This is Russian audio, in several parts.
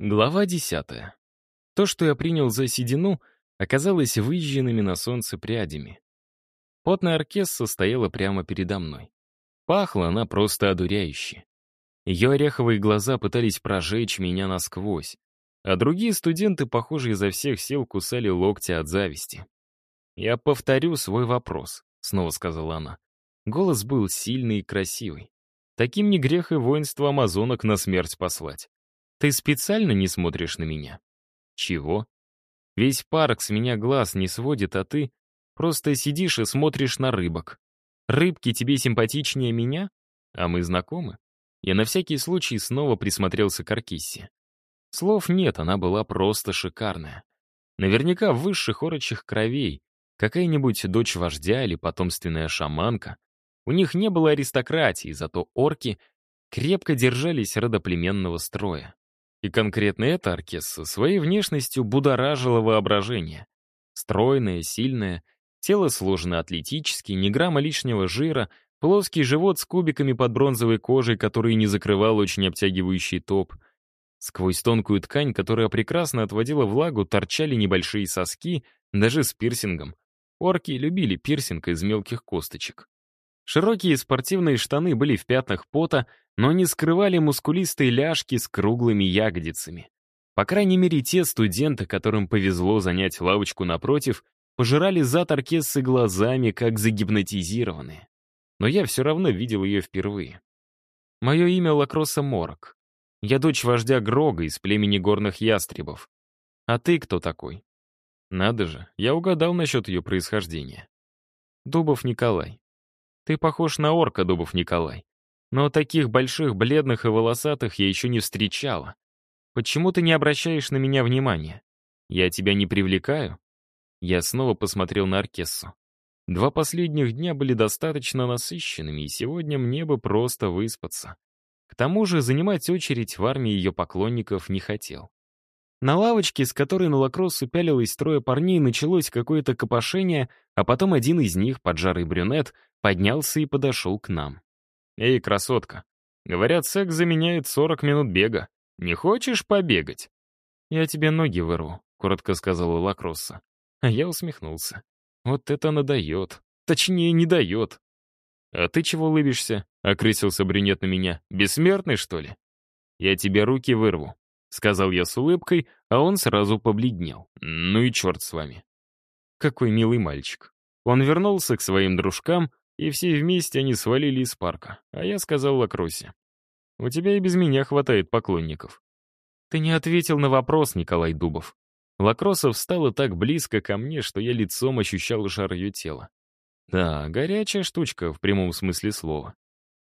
Глава десятая. То, что я принял за седину, оказалось выжженными на солнце прядями. Потная оркестра стояла прямо передо мной. Пахла она просто одуряюще. Ее ореховые глаза пытались прожечь меня насквозь, а другие студенты, похоже, изо всех сил кусали локти от зависти. «Я повторю свой вопрос», — снова сказала она. Голос был сильный и красивый. Таким не грех и воинство амазонок на смерть послать. Ты специально не смотришь на меня? Чего? Весь парк с меня глаз не сводит, а ты просто сидишь и смотришь на рыбок. Рыбки тебе симпатичнее меня? А мы знакомы? Я на всякий случай снова присмотрелся к Аркиссе. Слов нет, она была просто шикарная. Наверняка высших орочих кровей, какая-нибудь дочь вождя или потомственная шаманка. У них не было аристократии, зато орки крепко держались родоплеменного строя. И конкретно эта Аркесса своей внешностью будоражила воображение. Стройная, сильная, тело сложено атлетически, ни грамма лишнего жира, плоский живот с кубиками под бронзовой кожей, который не закрывал очень обтягивающий топ. Сквозь тонкую ткань, которая прекрасно отводила влагу, торчали небольшие соски, даже с пирсингом. Орки любили пирсинг из мелких косточек. Широкие спортивные штаны были в пятнах пота, но не скрывали мускулистые ляжки с круглыми ягодицами. По крайней мере, те студенты, которым повезло занять лавочку напротив, пожирали зад оркестры глазами, как загипнотизированные. Но я все равно видел ее впервые. Мое имя Лакроса Морок. Я дочь вождя Грога из племени горных ястребов. А ты кто такой? Надо же, я угадал насчет ее происхождения. Дубов Николай. Ты похож на орка, Дубов Николай. Но таких больших, бледных и волосатых я еще не встречала. Почему ты не обращаешь на меня внимания? Я тебя не привлекаю?» Я снова посмотрел на Аркессу. Два последних дня были достаточно насыщенными, и сегодня мне бы просто выспаться. К тому же занимать очередь в армии ее поклонников не хотел. На лавочке, с которой на лакросс пялилось трое парней, началось какое-то копошение, а потом один из них, поджарый брюнет, поднялся и подошел к нам. «Эй, красотка, говорят, секс заменяет 40 минут бега. Не хочешь побегать?» «Я тебе ноги вырву», — коротко сказала Лакросса. А я усмехнулся. «Вот это надает. Точнее, не дает». «А ты чего улыбишься?» — окрысился брюнет на меня. «Бессмертный, что ли?» «Я тебе руки вырву», — сказал я с улыбкой, а он сразу побледнел. «Ну и черт с вами». Какой милый мальчик. Он вернулся к своим дружкам, и все вместе они свалили из парка. А я сказал Лакросе, «У тебя и без меня хватает поклонников». «Ты не ответил на вопрос, Николай Дубов». Лакросов встала так близко ко мне, что я лицом ощущал жар ее тела. Да, горячая штучка в прямом смысле слова.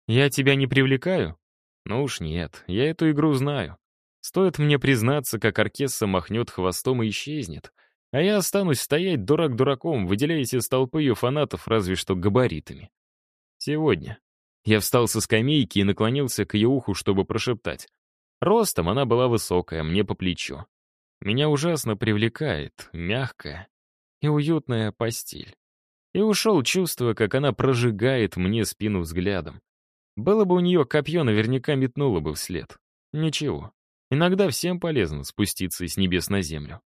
«Я тебя не привлекаю?» «Ну уж нет, я эту игру знаю. Стоит мне признаться, как оркестр махнет хвостом и исчезнет а я останусь стоять дурак дураком, выделяясь из толпы ее фанатов разве что габаритами. Сегодня. Я встал со скамейки и наклонился к ее уху, чтобы прошептать. Ростом она была высокая, мне по плечу. Меня ужасно привлекает мягкая и уютная постель. И ушел, чувствуя, как она прожигает мне спину взглядом. Было бы у нее копье, наверняка метнуло бы вслед. Ничего. Иногда всем полезно спуститься с небес на землю.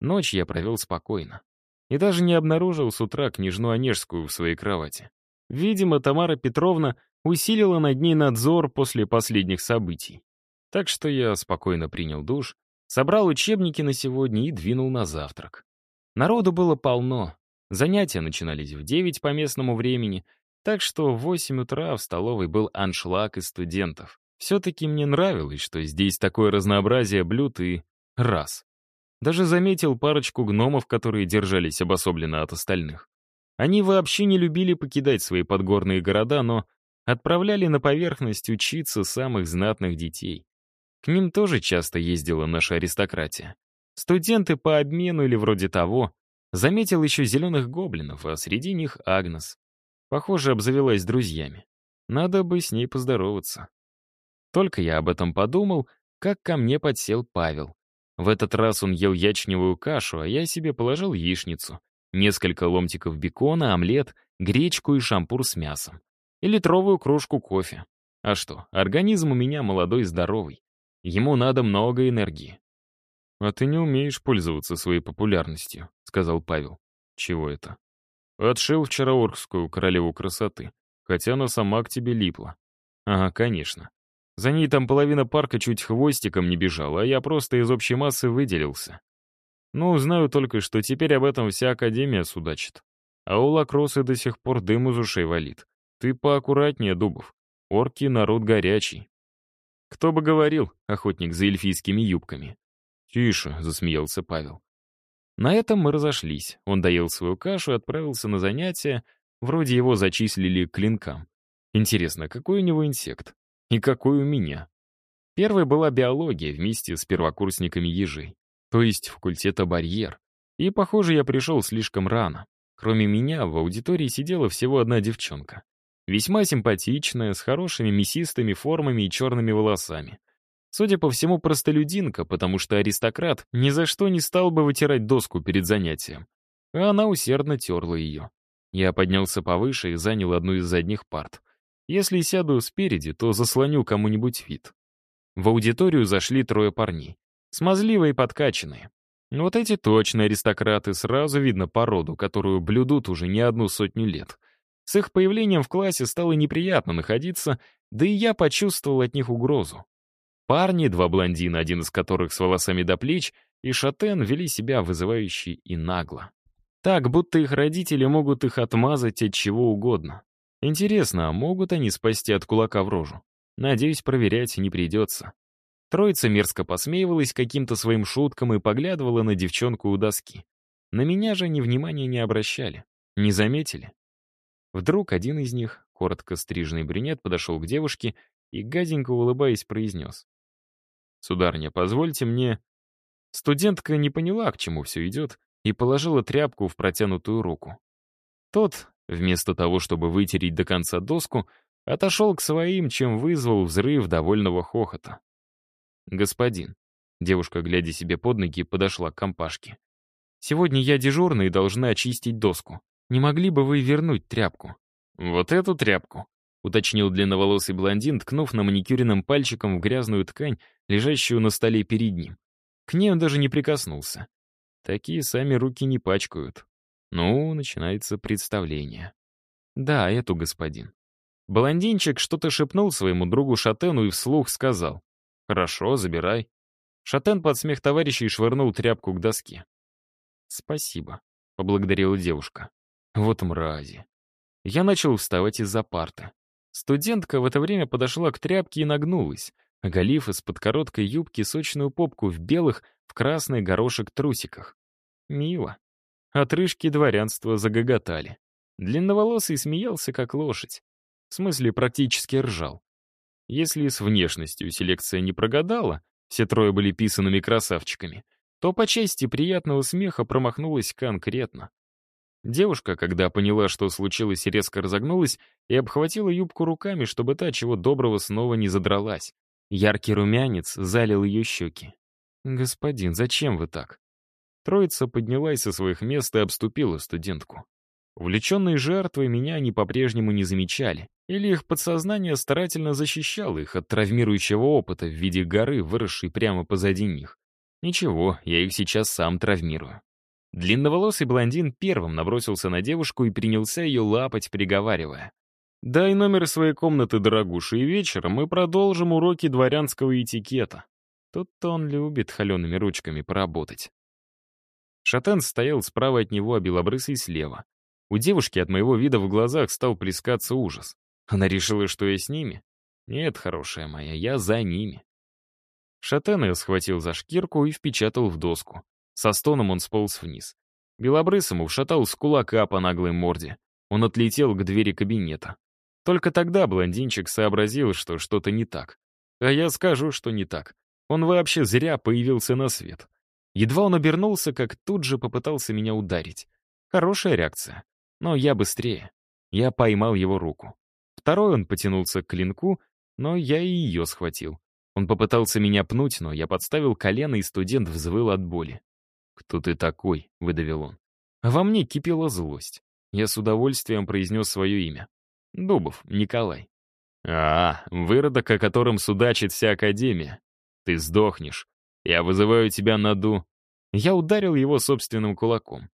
Ночь я провел спокойно. И даже не обнаружил с утра княжну Онежскую в своей кровати. Видимо, Тамара Петровна усилила над ней надзор после последних событий. Так что я спокойно принял душ, собрал учебники на сегодня и двинул на завтрак. Народу было полно. Занятия начинались в 9 по местному времени, так что в 8 утра в столовой был аншлаг из студентов. Все-таки мне нравилось, что здесь такое разнообразие блюд и раз. Даже заметил парочку гномов, которые держались обособленно от остальных. Они вообще не любили покидать свои подгорные города, но отправляли на поверхность учиться самых знатных детей. К ним тоже часто ездила наша аристократия. Студенты по обмену или вроде того. Заметил еще зеленых гоблинов, а среди них Агнес. Похоже, обзавелась друзьями. Надо бы с ней поздороваться. Только я об этом подумал, как ко мне подсел Павел. В этот раз он ел ячневую кашу, а я себе положил яичницу, несколько ломтиков бекона, омлет, гречку и шампур с мясом. И литровую кружку кофе. А что, организм у меня молодой и здоровый. Ему надо много энергии. «А ты не умеешь пользоваться своей популярностью», — сказал Павел. «Чего это?» «Отшил вчера оркскую королеву красоты, хотя она сама к тебе липла». «Ага, конечно. За ней там половина парка чуть хвостиком не бежала, а я просто из общей массы выделился. Ну, знаю только, что теперь об этом вся Академия судачит. А у Лакросы до сих пор дым из ушей валит. Ты поаккуратнее, Дубов. Орки — народ горячий. Кто бы говорил, охотник за эльфийскими юбками. «Тише», — засмеялся Павел. На этом мы разошлись. Он доел свою кашу и отправился на занятия. Вроде его зачислили к клинкам. Интересно, какой у него инсект? И какой у меня? Первой была биология вместе с первокурсниками ежей. То есть факультета барьер. И, похоже, я пришел слишком рано. Кроме меня, в аудитории сидела всего одна девчонка. Весьма симпатичная, с хорошими мясистыми формами и черными волосами. Судя по всему, простолюдинка, потому что аристократ ни за что не стал бы вытирать доску перед занятием. А она усердно терла ее. Я поднялся повыше и занял одну из задних парт. Если сяду спереди, то заслоню кому-нибудь вид. В аудиторию зашли трое парней. Смазливые и подкачанные. Вот эти точно аристократы, сразу видно породу, которую блюдут уже не одну сотню лет. С их появлением в классе стало неприятно находиться, да и я почувствовал от них угрозу. Парни, два блондина, один из которых с волосами до плеч, и шатен вели себя вызывающе и нагло. Так, будто их родители могут их отмазать от чего угодно. Интересно, а могут они спасти от кулака в рожу? Надеюсь, проверять не придется. Троица мерзко посмеивалась каким-то своим шуткам и поглядывала на девчонку у доски. На меня же ни внимания не обращали. Не заметили. Вдруг один из них, коротко стриженный брюнет, подошел к девушке и, гаденько улыбаясь, произнес. «Сударыня, позвольте мне...» Студентка не поняла, к чему все идет, и положила тряпку в протянутую руку. Тот, вместо того, чтобы вытереть до конца доску, отошел к своим, чем вызвал взрыв довольного хохота. «Господин», — девушка, глядя себе под ноги, подошла к компашке. «Сегодня я дежурная и должна очистить доску. Не могли бы вы вернуть тряпку?» «Вот эту тряпку», — уточнил длинноволосый блондин, ткнув на маникюренным пальчиком в грязную ткань, лежащую на столе перед ним. К ней он даже не прикоснулся. Такие сами руки не пачкают. Ну, начинается представление. Да, эту господин. Блондинчик что-то шепнул своему другу Шатену и вслух сказал. «Хорошо, забирай». Шатен под смех товарищей швырнул тряпку к доске. «Спасибо», — поблагодарила девушка. «Вот мрази». Я начал вставать из-за парты. Студентка в это время подошла к тряпке и нагнулась, оголив из-под короткой юбки сочную попку в белых, в красный горошек трусиках. Мило. Отрыжки дворянства загоготали. Длинноволосый смеялся, как лошадь. В смысле, практически ржал. Если с внешностью селекция не прогадала, все трое были писанными красавчиками, то по части приятного смеха промахнулась конкретно. Девушка, когда поняла, что случилось, резко разогнулась и обхватила юбку руками, чтобы та чего доброго снова не задралась. Яркий румянец залил ее щеки. «Господин, зачем вы так?» Троица поднялась со своих мест и обступила студентку. Увлеченные жертвой меня они по-прежнему не замечали, или их подсознание старательно защищало их от травмирующего опыта в виде горы, выросшей прямо позади них. Ничего, я их сейчас сам травмирую. Длинноволосый блондин первым набросился на девушку и принялся ее лапать, приговаривая. «Дай номер своей комнаты, дорогуша, и вечером мы продолжим уроки дворянского этикета». Тут-то он любит холеными ручками поработать. Шатен стоял справа от него, а белобрысый слева. У девушки от моего вида в глазах стал плескаться ужас. Она решила, что я с ними? Нет, хорошая моя, я за ними. Шатен ее схватил за шкирку и впечатал в доску. Со стоном он сполз вниз. Белобрысому вшатал с кулака по наглой морде. Он отлетел к двери кабинета. Только тогда блондинчик сообразил, что что-то не так. А я скажу, что не так. Он вообще зря появился на свет. Едва он обернулся, как тут же попытался меня ударить. Хорошая реакция. Но я быстрее. Я поймал его руку. Второй он потянулся к клинку, но я и ее схватил. Он попытался меня пнуть, но я подставил колено, и студент взвыл от боли. «Кто ты такой?» — выдавил он. А во мне кипела злость. Я с удовольствием произнес свое имя. Дубов Николай. «А, выродок, о котором судачит вся Академия. Ты сдохнешь. Я вызываю тебя на ду. Я ударил его собственным кулаком.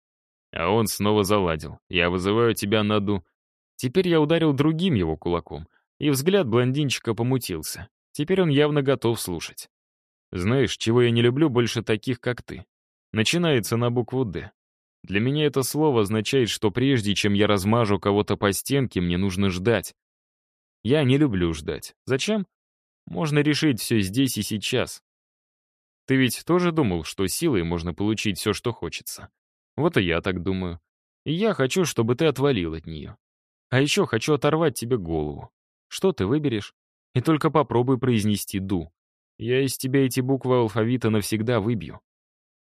А он снова заладил. Я вызываю тебя на ду. Теперь я ударил другим его кулаком, и взгляд блондинчика помутился. Теперь он явно готов слушать. Знаешь, чего я не люблю больше таких, как ты? Начинается на букву «Д». Для меня это слово означает, что прежде чем я размажу кого-то по стенке, мне нужно ждать. Я не люблю ждать. Зачем? Можно решить все здесь и сейчас. Ты ведь тоже думал, что силой можно получить все, что хочется? Вот и я так думаю. И я хочу, чтобы ты отвалил от нее. А еще хочу оторвать тебе голову. Что ты выберешь? И только попробуй произнести «ду». Я из тебя эти буквы алфавита навсегда выбью.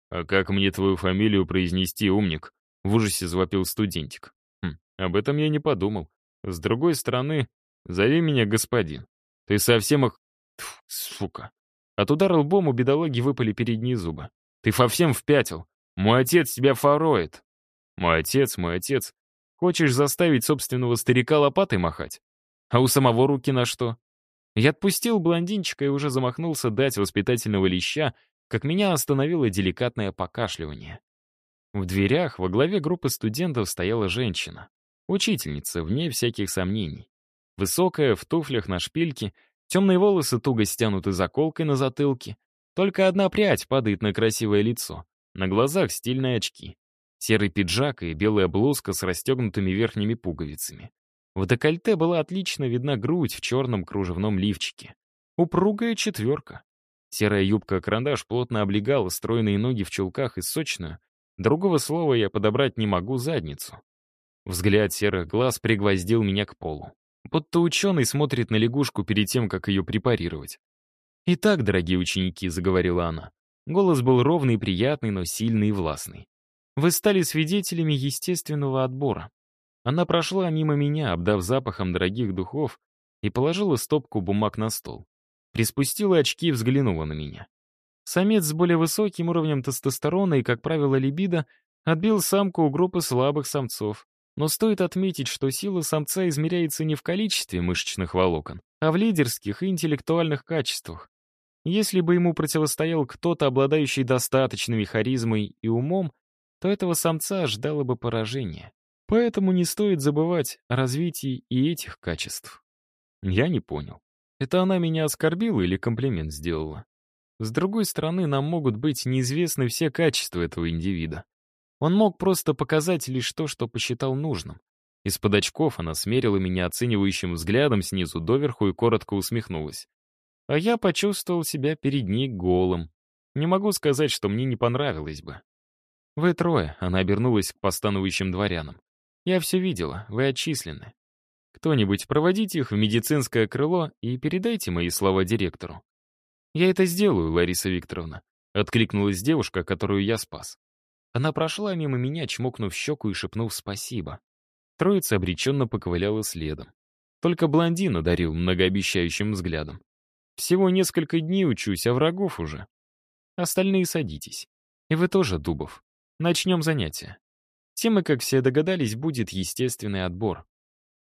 «А как мне твою фамилию произнести, умник?» — в ужасе завопил студентик. Хм, об этом я не подумал. С другой стороны, зови меня господин. Ты совсем их... Тьфу, сука. От удара лбом у бедолаги выпали передние зубы. Ты совсем впятил. Мой отец тебя фароет. Мой отец, мой отец. Хочешь заставить собственного старика лопатой махать? А у самого руки на что? Я отпустил блондинчика и уже замахнулся дать воспитательного леща, как меня остановило деликатное покашливание. В дверях во главе группы студентов стояла женщина. Учительница, вне всяких сомнений. Высокая, в туфлях на шпильке, темные волосы туго стянуты заколкой на затылке. Только одна прядь падает на красивое лицо. На глазах стильные очки. Серый пиджак и белая блузка с расстегнутыми верхними пуговицами. В декольте была отлично видна грудь в черном кружевном лифчике. Упругая четверка. Серая юбка-карандаш плотно облегала стройные ноги в чулках и сочную, другого слова я подобрать не могу, задницу. Взгляд серых глаз пригвоздил меня к полу. Будто ученый смотрит на лягушку перед тем, как ее препарировать. «Итак, дорогие ученики», — заговорила она. Голос был ровный приятный, но сильный и властный. «Вы стали свидетелями естественного отбора. Она прошла мимо меня, обдав запахом дорогих духов, и положила стопку бумаг на стол. Приспустила очки и взглянула на меня. Самец с более высоким уровнем тестостерона и, как правило, либидо отбил самку у группы слабых самцов. Но стоит отметить, что сила самца измеряется не в количестве мышечных волокон, а в лидерских и интеллектуальных качествах. Если бы ему противостоял кто-то, обладающий достаточными харизмой и умом, то этого самца ждало бы поражение. Поэтому не стоит забывать о развитии и этих качеств. Я не понял. Это она меня оскорбила или комплимент сделала? С другой стороны, нам могут быть неизвестны все качества этого индивида. Он мог просто показать лишь то, что посчитал нужным. Из-под очков она смерила меня оценивающим взглядом снизу доверху и коротко усмехнулась. А я почувствовал себя перед ней голым. Не могу сказать, что мне не понравилось бы. «Вы трое», — она обернулась к постановающим дворянам. «Я все видела, вы отчислены. Кто-нибудь проводите их в медицинское крыло и передайте мои слова директору. «Я это сделаю, Лариса Викторовна», — откликнулась девушка, которую я спас. Она прошла мимо меня, чмокнув щеку и шепнув «спасибо». Троица обреченно поковыляла следом. Только блондин одарил многообещающим взглядом. «Всего несколько дней учусь, а врагов уже. Остальные садитесь. И вы тоже, Дубов. Начнем занятия. Темой, как все догадались, будет естественный отбор.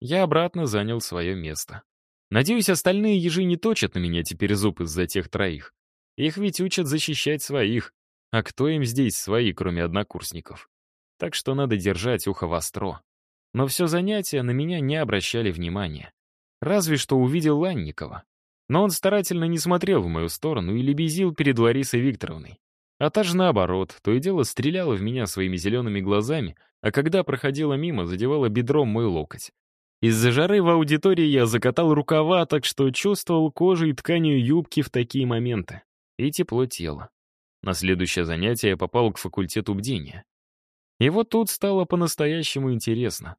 Я обратно занял свое место. Надеюсь, остальные ежи не точат на меня теперь зуб из-за тех троих. Их ведь учат защищать своих. А кто им здесь свои, кроме однокурсников? Так что надо держать ухо востро. Но все занятия на меня не обращали внимания. Разве что увидел Ланникова. Но он старательно не смотрел в мою сторону и лебезил перед Ларисой Викторовной. А та же наоборот, то и дело стреляла в меня своими зелеными глазами, а когда проходила мимо, задевала бедром мой локоть. Из-за жары в аудитории я закатал рукава, так что чувствовал кожей и тканью юбки в такие моменты. И тепло тела. На следующее занятие я попал к факультету бдения. И вот тут стало по-настоящему интересно.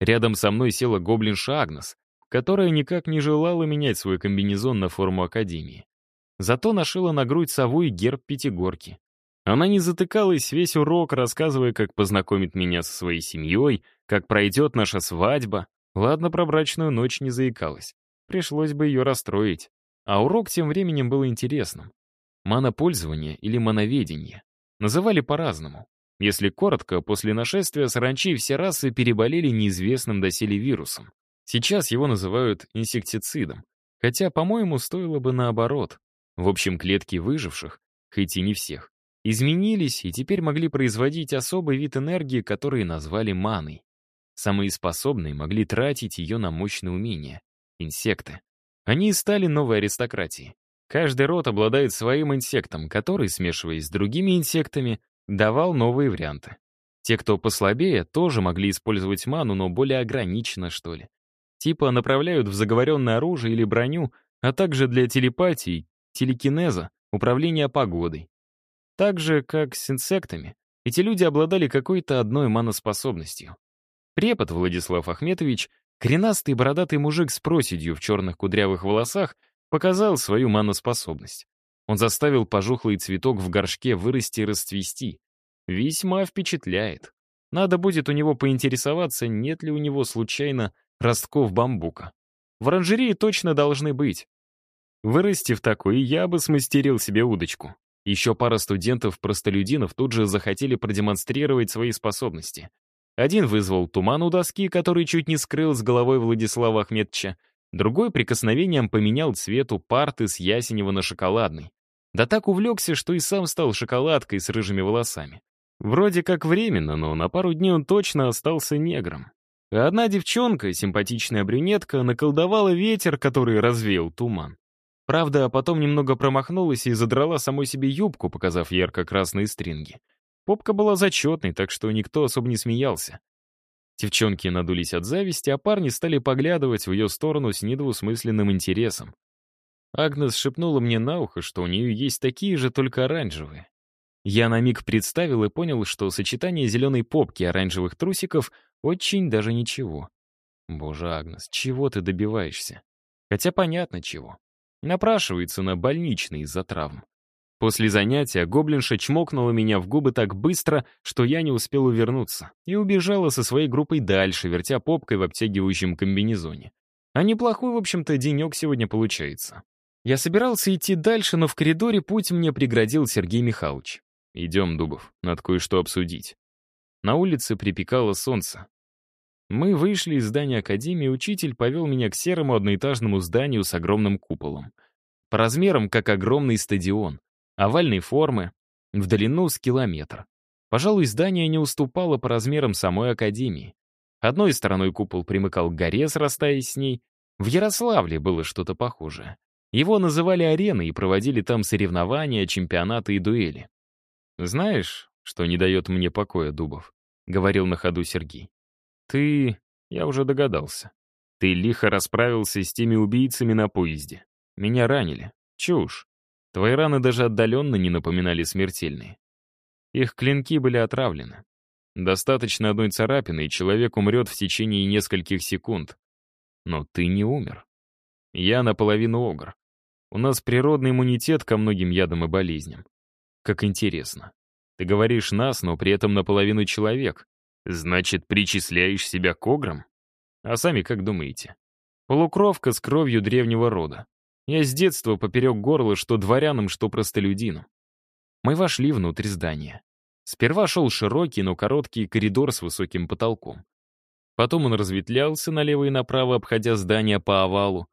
Рядом со мной села гоблинша Агнес, которая никак не желала менять свой комбинезон на форму Академии. Зато нашила на грудь сову и герб Пятигорки. Она не затыкалась весь урок, рассказывая, как познакомит меня со своей семьей, как пройдет наша свадьба, Ладно, про брачную ночь не заикалась. Пришлось бы ее расстроить. А урок тем временем был интересным. Манопользование или мановедение. Называли по-разному. Если коротко, после нашествия саранчи все расы переболели неизвестным доселе вирусом. Сейчас его называют инсектицидом. Хотя, по-моему, стоило бы наоборот. В общем, клетки выживших, хоть и не всех, изменились и теперь могли производить особый вид энергии, который назвали маной. Самые способные могли тратить ее на мощные умения — инсекты. Они и стали новой аристократией. Каждый род обладает своим инсектом, который, смешиваясь с другими инсектами, давал новые варианты. Те, кто послабее, тоже могли использовать ману, но более ограниченно, что ли. Типа направляют в заговоренное оружие или броню, а также для телепатии, телекинеза, управления погодой. Так же, как с инсектами, эти люди обладали какой-то одной маноспособностью. Препод Владислав Ахметович, коренастый бородатый мужик с проседью в черных кудрявых волосах, показал свою маноспособность. Он заставил пожухлый цветок в горшке вырасти и расцвести. Весьма впечатляет. Надо будет у него поинтересоваться, нет ли у него случайно ростков бамбука. В оранжерее точно должны быть. Вырастив такой, я бы смастерил себе удочку. Еще пара студентов-простолюдинов тут же захотели продемонстрировать свои способности. Один вызвал туман у доски, который чуть не скрыл с головой Владислава Ахметча, другой прикосновением поменял цвет у парты с ясенева на шоколадный. Да так увлекся, что и сам стал шоколадкой с рыжими волосами. Вроде как временно, но на пару дней он точно остался негром. А одна девчонка, симпатичная брюнетка, наколдовала ветер, который развеял туман. Правда, потом немного промахнулась и задрала самой себе юбку, показав ярко-красные стринги. Попка была зачетной, так что никто особо не смеялся. Девчонки надулись от зависти, а парни стали поглядывать в ее сторону с недвусмысленным интересом. Агнес шепнула мне на ухо, что у нее есть такие же, только оранжевые. Я на миг представил и понял, что сочетание зеленой попки и оранжевых трусиков очень даже ничего. Боже, Агнес, чего ты добиваешься? Хотя понятно чего. Напрашивается на больничный из-за травм. После занятия гоблинша чмокнула меня в губы так быстро, что я не успел увернуться, и убежала со своей группой дальше, вертя попкой в обтягивающем комбинезоне. А неплохой, в общем-то, денек сегодня получается. Я собирался идти дальше, но в коридоре путь мне преградил Сергей Михайлович. «Идем, Дубов, надо кое-что обсудить». На улице припекало солнце. Мы вышли из здания Академии, учитель повел меня к серому одноэтажному зданию с огромным куполом. По размерам, как огромный стадион. Овальной формы, в длину с километр. Пожалуй, здание не уступало по размерам самой Академии. Одной стороной купол примыкал к горе, срастаясь с ней. В Ярославле было что-то похожее. Его называли ареной и проводили там соревнования, чемпионаты и дуэли. «Знаешь, что не дает мне покоя, Дубов?» — говорил на ходу Сергей. Ты... Я уже догадался. Ты лихо расправился с теми убийцами на поезде. Меня ранили. Чушь. Твои раны даже отдаленно не напоминали смертельные. Их клинки были отравлены. Достаточно одной царапины, и человек умрет в течение нескольких секунд. Но ты не умер. Я наполовину огр. У нас природный иммунитет ко многим ядам и болезням. Как интересно. Ты говоришь «нас», но при этом наполовину человек. Значит, причисляешь себя к ограм? А сами как думаете? Полукровка с кровью древнего рода. Я с детства поперек горла что дворянам, что простолюдинам. Мы вошли внутрь здания. Сперва шел широкий, но короткий коридор с высоким потолком. Потом он разветвлялся налево и направо, обходя здание по овалу.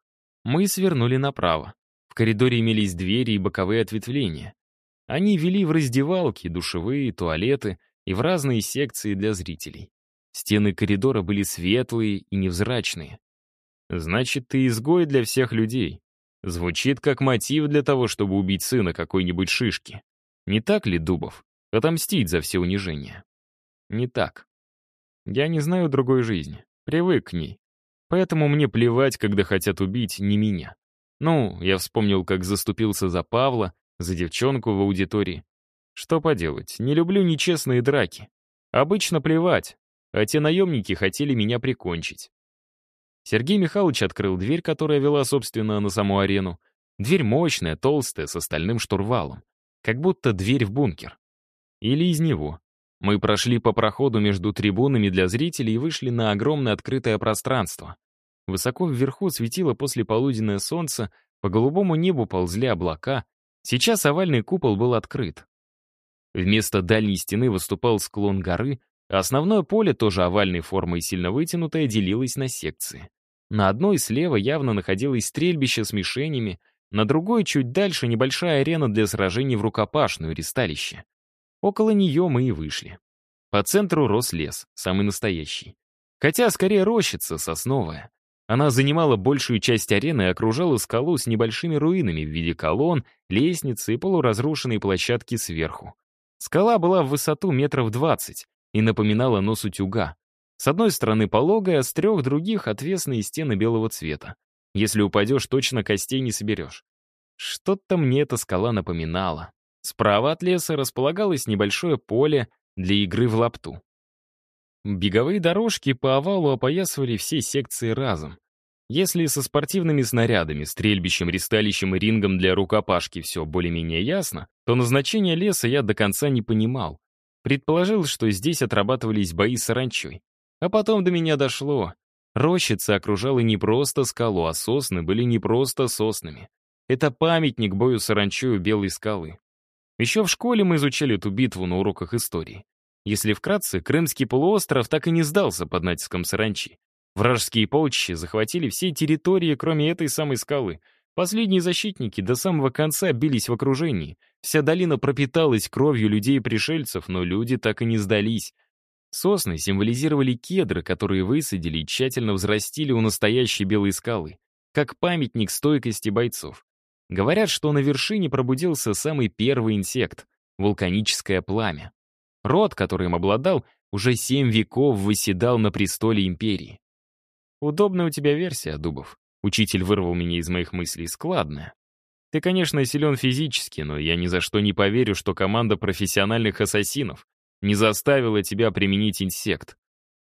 Мы свернули направо. В коридоре имелись двери и боковые ответвления. Они вели в раздевалки, душевые, туалеты и в разные секции для зрителей. Стены коридора были светлые и невзрачные. Значит, ты изгой для всех людей. Звучит как мотив для того, чтобы убить сына какой-нибудь шишки. Не так ли, Дубов? Отомстить за все унижения. Не так. Я не знаю другой жизни. Привык к ней. Поэтому мне плевать, когда хотят убить не меня. Ну, я вспомнил, как заступился за Павла, за девчонку в аудитории. Что поделать, не люблю нечестные драки. Обычно плевать, а те наемники хотели меня прикончить. Сергей Михайлович открыл дверь, которая вела, собственно, на саму арену. Дверь мощная, толстая, с остальным штурвалом. Как будто дверь в бункер. Или из него. Мы прошли по проходу между трибунами для зрителей и вышли на огромное открытое пространство. Высоко вверху светило послеполуденное солнце, по голубому небу ползли облака. Сейчас овальный купол был открыт. Вместо дальней стены выступал склон горы, а основное поле, тоже овальной формы и сильно вытянутое, делилось на секции. На одной слева явно находилось стрельбище с мишенями, На другой, чуть дальше, небольшая арена для сражений в рукопашную, ристалище. Около нее мы и вышли. По центру рос лес, самый настоящий. Хотя скорее рощица, сосновая. Она занимала большую часть арены и окружала скалу с небольшими руинами в виде колонн, лестницы и полуразрушенной площадки сверху. Скала была в высоту метров двадцать и напоминала нос утюга. С одной стороны пологая, с трех других отвесные стены белого цвета. Если упадешь, точно костей не соберешь. Что-то мне эта скала напоминала. Справа от леса располагалось небольшое поле для игры в лапту. Беговые дорожки по овалу опоясывали все секции разом. Если со спортивными снарядами, стрельбищем, ристалищем и рингом для рукопашки все более-менее ясно, то назначение леса я до конца не понимал. Предположил, что здесь отрабатывались бои с саранчой. А потом до меня дошло. Рощица окружала не просто скалу, а сосны были не просто соснами. Это памятник бою саранчой у Белой скалы. Еще в школе мы изучали эту битву на уроках истории. Если вкратце, Крымский полуостров так и не сдался под натиском саранчи. Вражеские полчища захватили все территории, кроме этой самой скалы. Последние защитники до самого конца бились в окружении. Вся долина пропиталась кровью людей-пришельцев, но люди так и не сдались. Сосны символизировали кедры, которые высадили и тщательно взрастили у настоящей белой скалы, как памятник стойкости бойцов. Говорят, что на вершине пробудился самый первый инсект — вулканическое пламя. Род, которым обладал, уже семь веков выседал на престоле империи. Удобная у тебя версия, Дубов. Учитель вырвал меня из моих мыслей. Складная. Ты, конечно, силен физически, но я ни за что не поверю, что команда профессиональных ассасинов не заставила тебя применить инсект.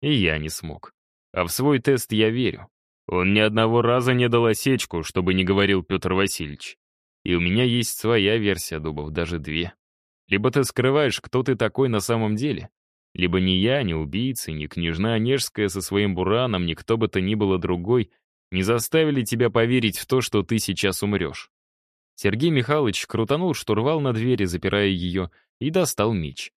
И я не смог. А в свой тест я верю. Он ни одного раза не дал осечку, чтобы не говорил Петр Васильевич. И у меня есть своя версия, Дубов, даже две. Либо ты скрываешь, кто ты такой на самом деле, либо ни я, ни убийцы, ни княжна Онежская со своим бураном, ни кто бы то ни было другой не заставили тебя поверить в то, что ты сейчас умрешь. Сергей Михайлович крутанул штурвал на двери, запирая ее, и достал меч.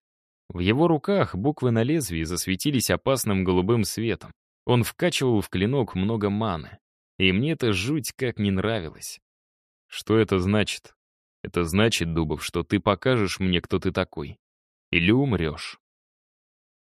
В его руках буквы на лезвии засветились опасным голубым светом. Он вкачивал в клинок много маны. И мне это жуть как не нравилось. Что это значит? Это значит, Дубов, что ты покажешь мне, кто ты такой. Или умрешь.